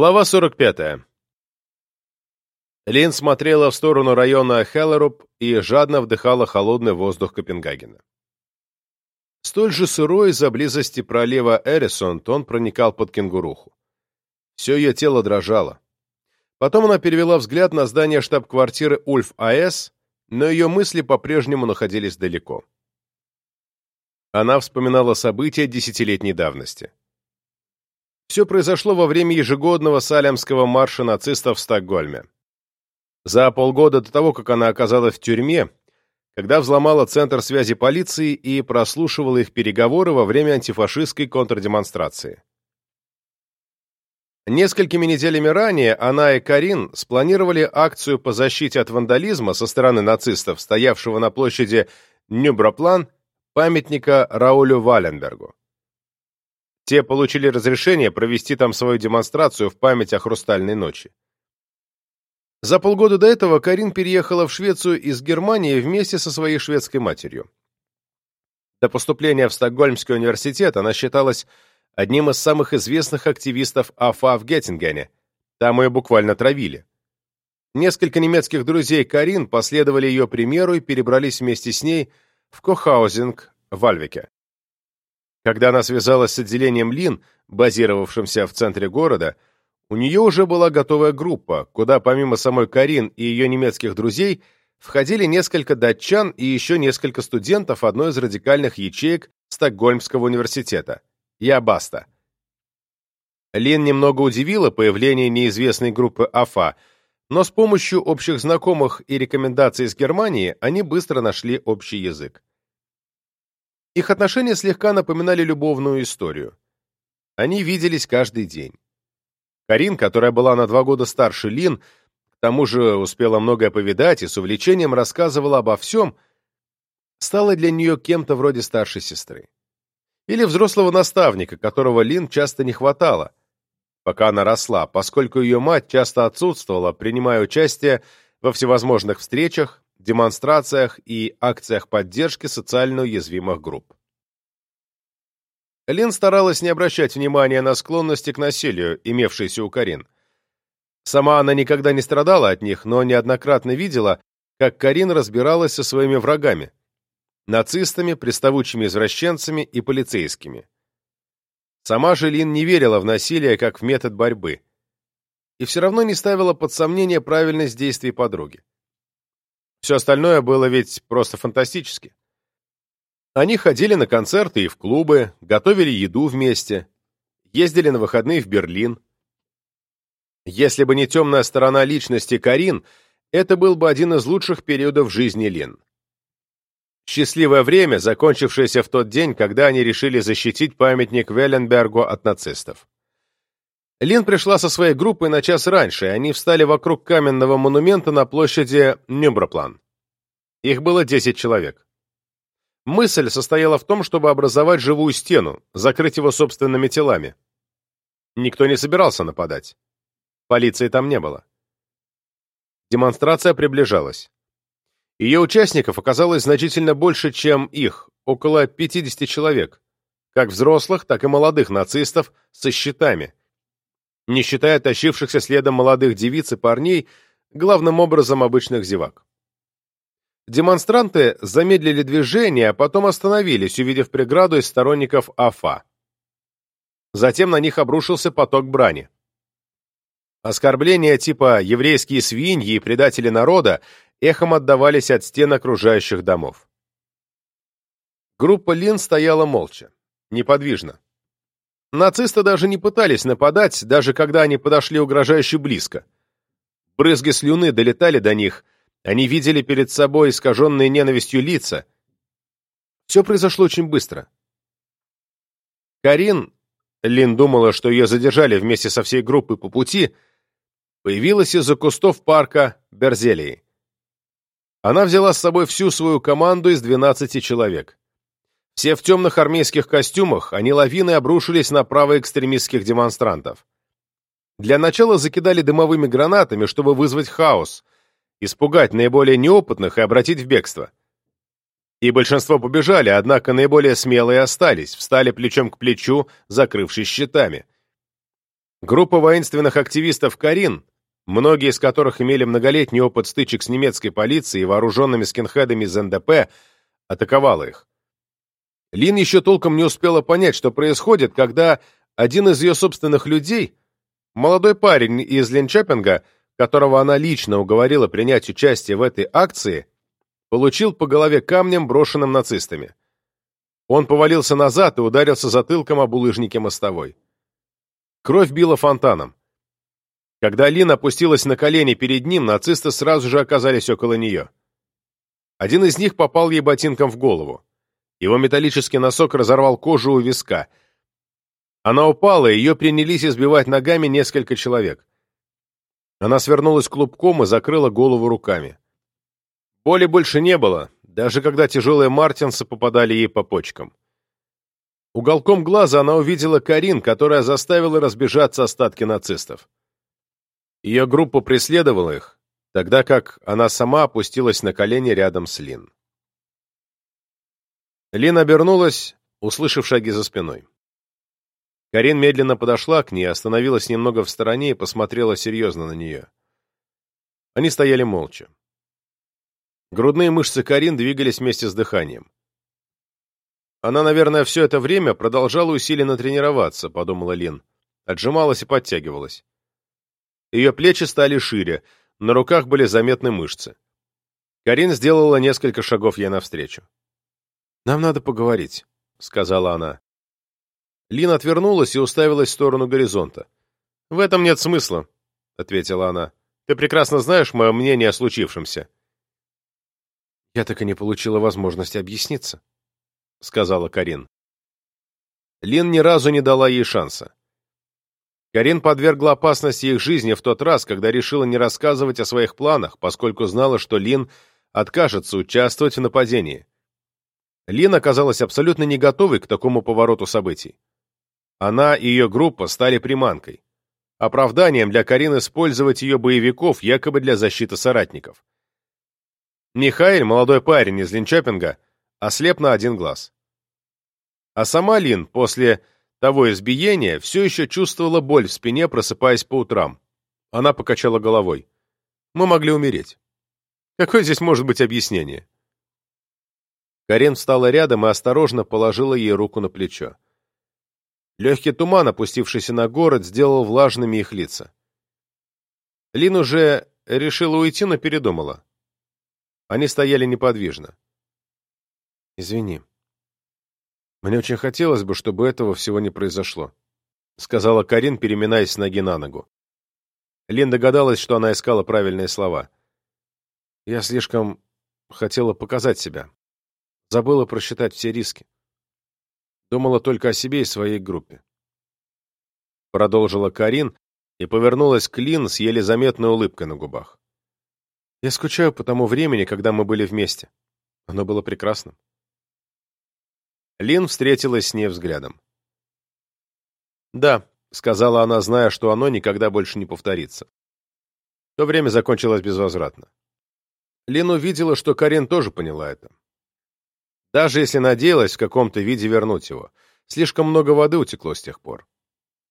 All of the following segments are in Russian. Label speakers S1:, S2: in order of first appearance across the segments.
S1: Глава 45. Лин смотрела в сторону района Хеллеруп и жадно вдыхала холодный воздух Копенгагена. Столь же сырой из-за близости пролива Эрисонт он проникал под кенгуруху. Все ее тело дрожало. Потом она перевела взгляд на здание штаб-квартиры Ульф АЭС, но ее мысли по-прежнему находились далеко. Она вспоминала события десятилетней давности. Все произошло во время ежегодного салямского марша нацистов в Стокгольме. За полгода до того, как она оказалась в тюрьме, когда взломала центр связи полиции и прослушивала их переговоры во время антифашистской контрдемонстрации. Несколькими неделями ранее она и Карин спланировали акцию по защите от вандализма со стороны нацистов, стоявшего на площади Нюброплан, памятника Раулю Валенбергу. Те получили разрешение провести там свою демонстрацию в память о Хрустальной ночи. За полгода до этого Карин переехала в Швецию из Германии вместе со своей шведской матерью. До поступления в Стокгольмский университет она считалась одним из самых известных активистов АФА в Геттингене. Там ее буквально травили. Несколько немецких друзей Карин последовали ее примеру и перебрались вместе с ней в Кохаузинг в Альвике. Когда она связалась с отделением Лин, базировавшимся в центре города, у нее уже была готовая группа, куда помимо самой Карин и ее немецких друзей входили несколько датчан и еще несколько студентов одной из радикальных ячеек Стокгольмского университета – Ябаста. Лин немного удивила появление неизвестной группы АФА, но с помощью общих знакомых и рекомендаций из Германии они быстро нашли общий язык. Их отношения слегка напоминали любовную историю. Они виделись каждый день. Карин, которая была на два года старше Лин, к тому же успела многое повидать и с увлечением рассказывала обо всем, стала для нее кем-то вроде старшей сестры. Или взрослого наставника, которого Лин часто не хватало, пока она росла, поскольку ее мать часто отсутствовала, принимая участие во всевозможных встречах, демонстрациях и акциях поддержки социально уязвимых групп. Лин старалась не обращать внимания на склонности к насилию, имевшиеся у Карин. Сама она никогда не страдала от них, но неоднократно видела, как Карин разбиралась со своими врагами – нацистами, приставучими извращенцами и полицейскими. Сама же Лин не верила в насилие как в метод борьбы и все равно не ставила под сомнение правильность действий подруги. Все остальное было ведь просто фантастически. Они ходили на концерты и в клубы, готовили еду вместе, ездили на выходные в Берлин. Если бы не темная сторона личности Карин, это был бы один из лучших периодов жизни Лин. Счастливое время, закончившееся в тот день, когда они решили защитить памятник Велленбергу от нацистов. Лин пришла со своей группой на час раньше, и они встали вокруг каменного монумента на площади Нюброплан. Их было 10 человек. Мысль состояла в том, чтобы образовать живую стену, закрыть его собственными телами. Никто не собирался нападать. Полиции там не было. Демонстрация приближалась. Ее участников оказалось значительно больше, чем их, около 50 человек, как взрослых, так и молодых нацистов со щитами, не считая тащившихся следом молодых девиц и парней, главным образом обычных зевак. Демонстранты замедлили движение, а потом остановились, увидев преграду из сторонников АФА. Затем на них обрушился поток брани. Оскорбления типа «еврейские свиньи» и «предатели народа» эхом отдавались от стен окружающих домов. Группа Лин стояла молча, неподвижно. Нацисты даже не пытались нападать, даже когда они подошли угрожающе близко. Брызги слюны долетали до них, они видели перед собой искаженные ненавистью лица. Все произошло очень быстро. Карин, Лин думала, что ее задержали вместе со всей группой по пути, появилась из-за кустов парка Берзелии. Она взяла с собой всю свою команду из 12 человек. Все в темных армейских костюмах, они лавиной обрушились на правоэкстремистских демонстрантов. Для начала закидали дымовыми гранатами, чтобы вызвать хаос, испугать наиболее неопытных и обратить в бегство. И большинство побежали, однако наиболее смелые остались, встали плечом к плечу, закрывшись щитами. Группа воинственных активистов «Карин», многие из которых имели многолетний опыт стычек с немецкой полицией и вооруженными скинхедами из НДП, атаковала их. Лин еще толком не успела понять, что происходит, когда один из ее собственных людей, молодой парень из Линчопинга, которого она лично уговорила принять участие в этой акции, получил по голове камнем, брошенным нацистами. Он повалился назад и ударился затылком об улыжнике мостовой. Кровь била фонтаном. Когда Лин опустилась на колени перед ним, нацисты сразу же оказались около нее. Один из них попал ей ботинком в голову. Его металлический носок разорвал кожу у виска. Она упала, и ее принялись избивать ногами несколько человек. Она свернулась клубком и закрыла голову руками. Боли больше не было, даже когда тяжелые мартинсы попадали ей по почкам. Уголком глаза она увидела Карин, которая заставила разбежаться остатки нацистов. Ее группа преследовала их, тогда как она сама опустилась на колени рядом с Лин. Лин обернулась, услышав шаги за спиной. Карин медленно подошла к ней, остановилась немного в стороне и посмотрела серьезно на нее. Они стояли молча. Грудные мышцы Карин двигались вместе с дыханием. Она, наверное, все это время продолжала усиленно тренироваться, подумала Лин. Отжималась и подтягивалась. Ее плечи стали шире, на руках были заметны мышцы. Карин сделала несколько шагов ей навстречу. «Нам надо поговорить», — сказала она. Лин отвернулась и уставилась в сторону горизонта. «В этом нет смысла», — ответила она. «Ты прекрасно знаешь мое мнение о случившемся». «Я так и не получила возможности объясниться», — сказала Карин. Лин ни разу не дала ей шанса. Карин подвергла опасности их жизни в тот раз, когда решила не рассказывать о своих планах, поскольку знала, что Лин откажется участвовать в нападении. Лин оказалась абсолютно не готовой к такому повороту событий. Она и ее группа стали приманкой. Оправданием для Карин использовать ее боевиков якобы для защиты соратников. Михаил, молодой парень из Линчопинга, ослеп на один глаз. А сама Лин после того избиения все еще чувствовала боль в спине, просыпаясь по утрам. Она покачала головой. Мы могли умереть. Какое здесь может быть объяснение? Карен встала рядом и осторожно положила ей руку на плечо. Легкий туман, опустившийся на город, сделал влажными их лица. Лин уже решила уйти, но передумала. Они стояли неподвижно. «Извини. Мне очень хотелось бы, чтобы этого всего не произошло», — сказала Карин, переминаясь с ноги на ногу. Лин догадалась, что она искала правильные слова. «Я слишком хотела показать себя. Забыла просчитать все риски. Думала только о себе и своей группе». Продолжила Карин и повернулась к Лин с еле заметной улыбкой на губах. «Я скучаю по тому времени, когда мы были вместе. Оно было прекрасным». Лин встретилась с ней взглядом. «Да», — сказала она, зная, что оно никогда больше не повторится. То время закончилось безвозвратно. Лин увидела, что Карен тоже поняла это. Даже если надеялась в каком-то виде вернуть его, слишком много воды утекло с тех пор.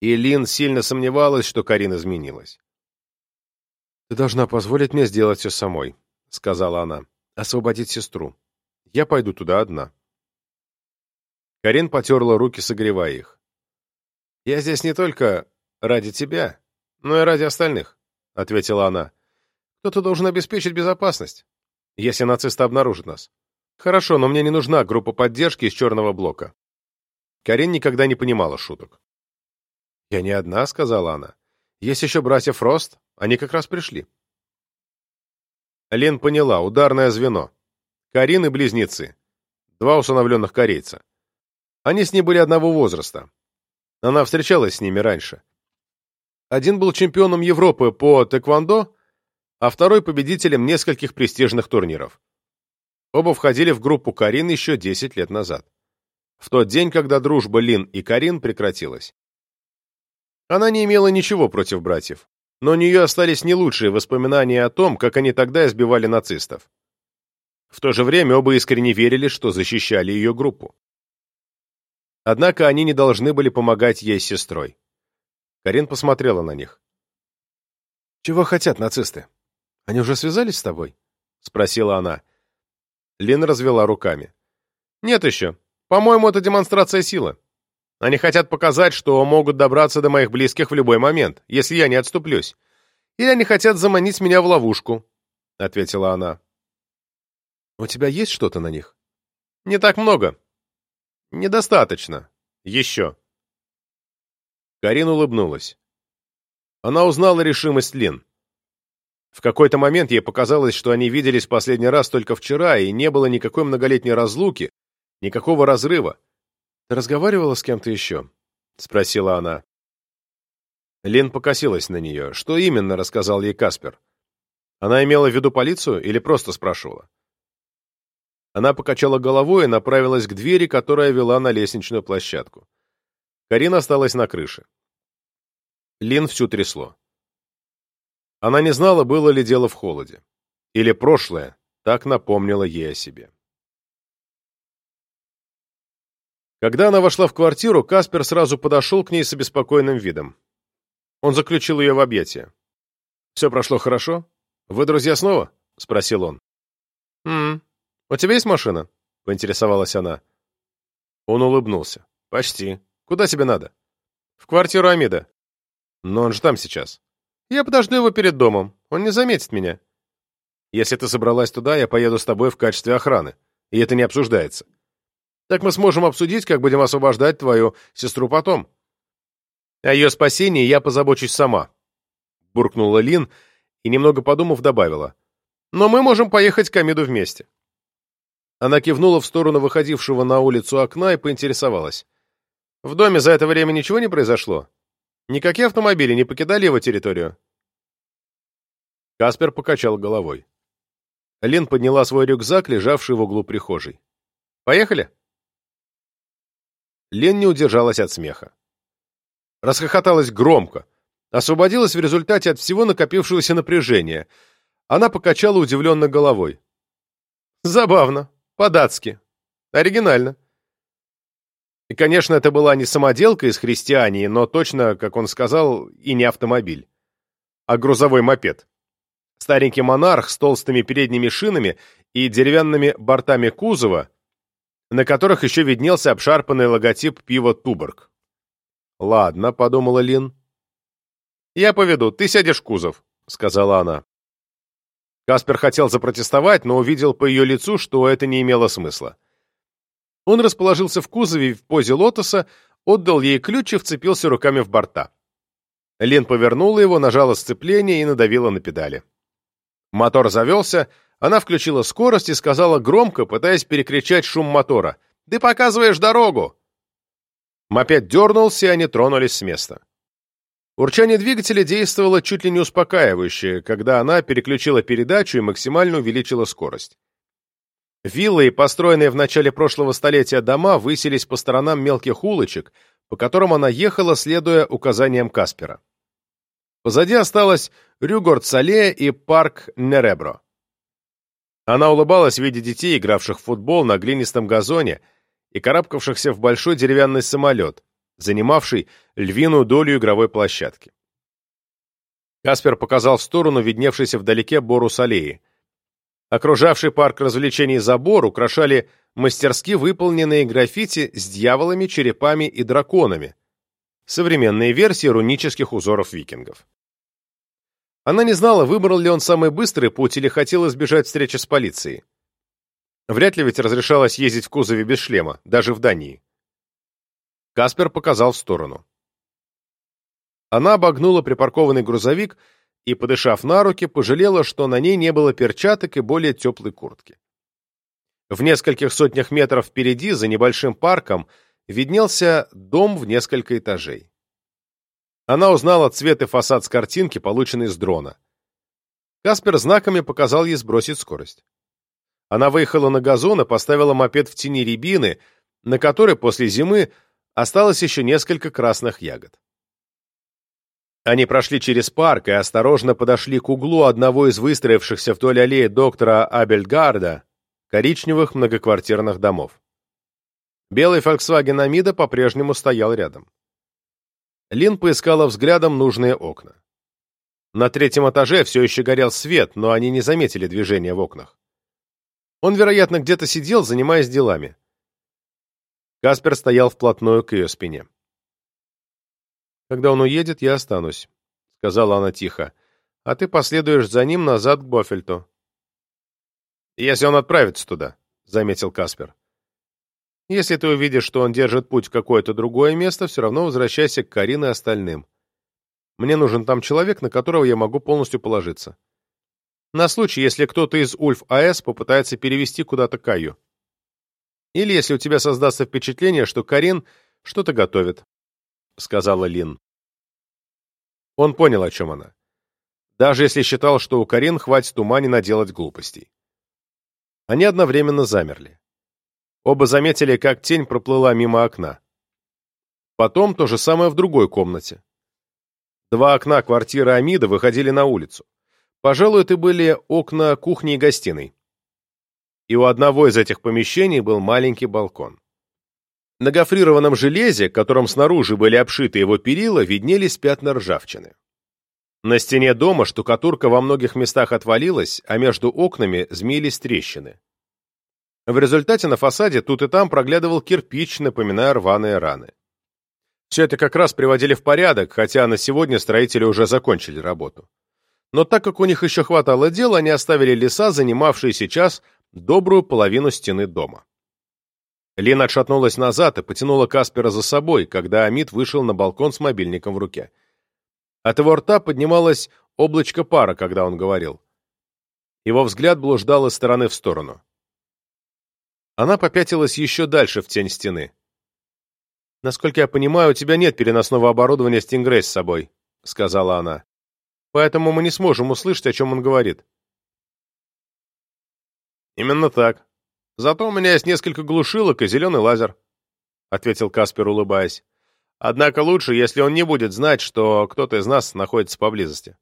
S1: И Лин сильно сомневалась, что Карин изменилась. «Ты должна позволить мне сделать все самой», — сказала она. «Освободить сестру. Я пойду туда одна». Карин потерла руки, согревая их. «Я здесь не только ради тебя, но и ради остальных», — ответила она. «Кто-то должен обеспечить безопасность, если нацисты обнаружат нас. Хорошо, но мне не нужна группа поддержки из черного блока». Карин никогда не понимала шуток. «Я не одна», — сказала она. «Есть еще братья Фрост, они как раз пришли». Лен поняла, ударное звено. Карин и близнецы. Два усыновленных корейца. Они с ней были одного возраста. Она встречалась с ними раньше. Один был чемпионом Европы по тэквондо, а второй победителем нескольких престижных турниров. Оба входили в группу Карин еще 10 лет назад. В тот день, когда дружба Лин и Карин прекратилась. Она не имела ничего против братьев, но у нее остались не лучшие воспоминания о том, как они тогда избивали нацистов. В то же время оба искренне верили, что защищали ее группу. Однако они не должны были помогать ей с сестрой. Карин посмотрела на них. «Чего хотят нацисты? Они уже связались с тобой?» — спросила она. Лин развела руками. «Нет еще. По-моему, это демонстрация силы. Они хотят показать, что могут добраться до моих близких в любой момент, если я не отступлюсь. Или они хотят заманить меня в ловушку», — ответила она. «У тебя есть что-то на них?» «Не так много. Недостаточно. Еще». Карин улыбнулась. Она узнала решимость Лин. В какой-то момент ей показалось, что они виделись последний раз только вчера, и не было никакой многолетней разлуки, никакого разрыва. «Ты разговаривала с кем-то еще?» — спросила она. Лин покосилась на нее. Что именно рассказал ей Каспер? Она имела в виду полицию или просто спрашивала? Она покачала головой и направилась к двери, которая вела на лестничную площадку. Карина осталась на крыше. Лин всю трясло. Она не знала, было ли дело в холоде. Или прошлое так напомнило ей о себе. Когда она вошла в квартиру, Каспер сразу подошел к ней с обеспокоенным видом. Он заключил ее в объятия. «Все прошло хорошо? Вы друзья снова?» — спросил он. «М -м. У тебя есть машина?» — поинтересовалась она. Он улыбнулся. «Почти. Куда тебе надо?» «В квартиру Амида». «Но он же там сейчас». «Я подожду его перед домом. Он не заметит меня». «Если ты собралась туда, я поеду с тобой в качестве охраны. И это не обсуждается. Так мы сможем обсудить, как будем освобождать твою сестру потом». «О ее спасении я позабочусь сама», — буркнула Лин и, немного подумав, добавила. «Но мы можем поехать к Амиду вместе». Она кивнула в сторону выходившего на улицу окна и поинтересовалась. В доме за это время ничего не произошло? Никакие автомобили не покидали его территорию? Каспер покачал головой. Лин подняла свой рюкзак, лежавший в углу прихожей. «Поехали?» Лен не удержалась от смеха. Расхохоталась громко. Освободилась в результате от всего накопившегося напряжения. Она покачала удивленно головой. «Забавно. По-датски. Оригинально. И, конечно, это была не самоделка из христиании, но точно, как он сказал, и не автомобиль, а грузовой мопед. Старенький монарх с толстыми передними шинами и деревянными бортами кузова, на которых еще виднелся обшарпанный логотип пива «Туборг». «Ладно», — подумала Лин. «Я поведу, ты сядешь в кузов», — сказала она. Каспер хотел запротестовать, но увидел по ее лицу, что это не имело смысла. Он расположился в кузове в позе лотоса, отдал ей ключ и вцепился руками в борта. Лен повернула его, нажала сцепление и надавила на педали. Мотор завелся, она включила скорость и сказала громко, пытаясь перекричать шум мотора. «Ты показываешь дорогу!» Мопед дернулся, и они тронулись с места. Урчание двигателя действовало чуть ли не успокаивающе, когда она переключила передачу и максимально увеличила скорость. Виллы, построенные в начале прошлого столетия дома, высились по сторонам мелких улочек, по которым она ехала, следуя указаниям Каспера. Позади осталось Рюгорд-Сале и парк Неребро. Она улыбалась, видя детей, игравших в футбол на глинистом газоне и карабкавшихся в большой деревянный самолет, занимавший львиную долю игровой площадки. Каспер показал в сторону видневшейся вдалеке Борус-аллеи. Окружавший парк развлечений забор украшали мастерски выполненные граффити с дьяволами, черепами и драконами, современные версии рунических узоров викингов. Она не знала, выбрал ли он самый быстрый путь или хотел избежать встречи с полицией. Вряд ли ведь разрешалось ездить в кузове без шлема, даже в Дании. Каспер показал в сторону. Она обогнула припаркованный грузовик и, подышав на руки, пожалела, что на ней не было перчаток и более теплой куртки. В нескольких сотнях метров впереди, за небольшим парком, виднелся дом в несколько этажей. Она узнала цвет и фасад с картинки, полученной с дрона. Каспер знаками показал ей сбросить скорость. Она выехала на газон и поставила мопед в тени рябины, на которой после зимы осталось еще несколько красных ягод. Они прошли через парк и осторожно подошли к углу одного из выстроившихся вдоль аллеи доктора Абельгарда коричневых многоквартирных домов. Белый Volkswagen Амида по-прежнему стоял рядом. Лин поискала взглядом нужные окна. На третьем этаже все еще горел свет, но они не заметили движения в окнах. Он, вероятно, где-то сидел, занимаясь делами. Каспер стоял вплотную к ее спине. «Когда он уедет, я останусь», — сказала она тихо, «а ты последуешь за ним назад к Бофельту». «Если он отправится туда», — заметил Каспер. «Если ты увидишь, что он держит путь в какое-то другое место, все равно возвращайся к Карин и остальным. Мне нужен там человек, на которого я могу полностью положиться. На случай, если кто-то из Ульф АЭС попытается перевести куда-то Каю. Или если у тебя создастся впечатление, что Карин что-то готовит», — сказала Лин. Он понял, о чем она. Даже если считал, что у Карин хватит ума не наделать глупостей. Они одновременно замерли. Оба заметили, как тень проплыла мимо окна. Потом то же самое в другой комнате. Два окна квартиры Амида выходили на улицу. Пожалуй, это были окна кухни и гостиной. И у одного из этих помещений был маленький балкон. На гофрированном железе, которым снаружи были обшиты его перила, виднелись пятна ржавчины. На стене дома штукатурка во многих местах отвалилась, а между окнами змеились трещины. В результате на фасаде тут и там проглядывал кирпич, напоминая рваные раны. Все это как раз приводили в порядок, хотя на сегодня строители уже закончили работу. Но так как у них еще хватало дел, они оставили леса, занимавшие сейчас добрую половину стены дома. Лин отшатнулась назад и потянула Каспера за собой, когда Амит вышел на балкон с мобильником в руке. От его рта поднималось облачко пара, когда он говорил. Его взгляд блуждал из стороны в сторону. Она попятилась еще дальше в тень стены. «Насколько я понимаю, у тебя нет переносного оборудования Stingray с собой», — сказала она. «Поэтому мы не сможем услышать, о чем он говорит». «Именно так. Зато у меня есть несколько глушилок и зеленый лазер», — ответил Каспер, улыбаясь. Однако лучше, если он не будет знать, что кто-то из нас находится поблизости.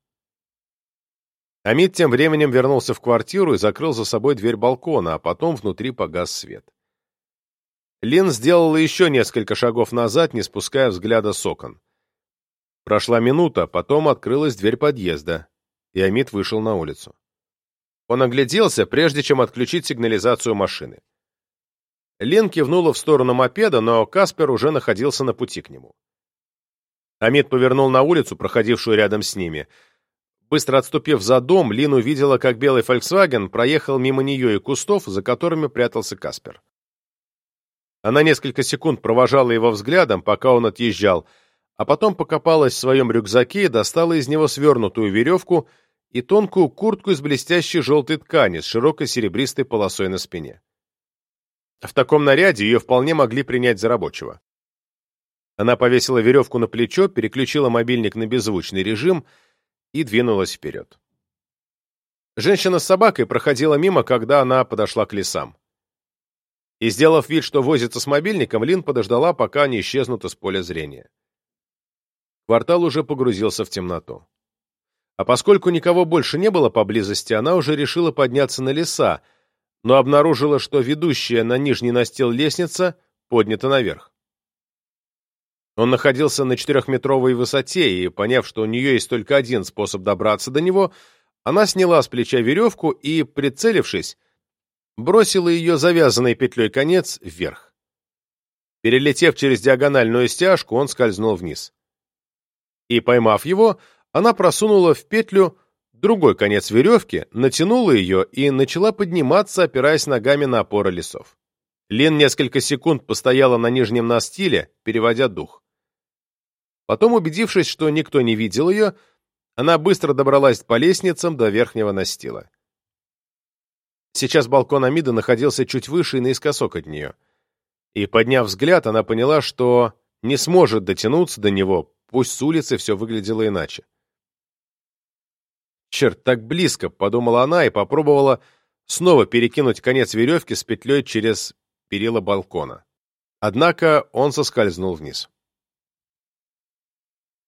S1: Амид тем временем вернулся в квартиру и закрыл за собой дверь балкона, а потом внутри погас свет. Лин сделала еще несколько шагов назад, не спуская взгляда с окон. Прошла минута, потом открылась дверь подъезда, и Амид вышел на улицу. Он огляделся, прежде чем отключить сигнализацию машины. Лен кивнула в сторону мопеда, но Каспер уже находился на пути к нему. Амид повернул на улицу, проходившую рядом с ними. Быстро отступив за дом, Лин увидела, как белый «Фольксваген» проехал мимо нее и кустов, за которыми прятался Каспер. Она несколько секунд провожала его взглядом, пока он отъезжал, а потом покопалась в своем рюкзаке и достала из него свернутую веревку и тонкую куртку из блестящей желтой ткани с широкой серебристой полосой на спине. В таком наряде ее вполне могли принять за рабочего. Она повесила веревку на плечо, переключила мобильник на беззвучный режим и двинулась вперед. Женщина с собакой проходила мимо, когда она подошла к лесам. И, сделав вид, что возится с мобильником, Лин подождала, пока они исчезнут из поля зрения. Квартал уже погрузился в темноту. А поскольку никого больше не было поблизости, она уже решила подняться на леса, но обнаружила, что ведущая на нижний настил лестница поднята наверх. Он находился на четырехметровой высоте, и, поняв, что у нее есть только один способ добраться до него, она сняла с плеча веревку и, прицелившись, бросила ее завязанной петлей конец вверх. Перелетев через диагональную стяжку, он скользнул вниз. И, поймав его, она просунула в петлю другой конец веревки, натянула ее и начала подниматься, опираясь ногами на опоры лесов. Лен несколько секунд постояла на нижнем настиле, переводя дух. Потом, убедившись, что никто не видел ее, она быстро добралась по лестницам до верхнего настила. Сейчас балкон Амида находился чуть выше и наискосок от нее. И, подняв взгляд, она поняла, что не сможет дотянуться до него, пусть с улицы все выглядело иначе. Черт, так близко, подумала она и попробовала снова перекинуть конец веревки с петлей через перила балкона. Однако он соскользнул вниз.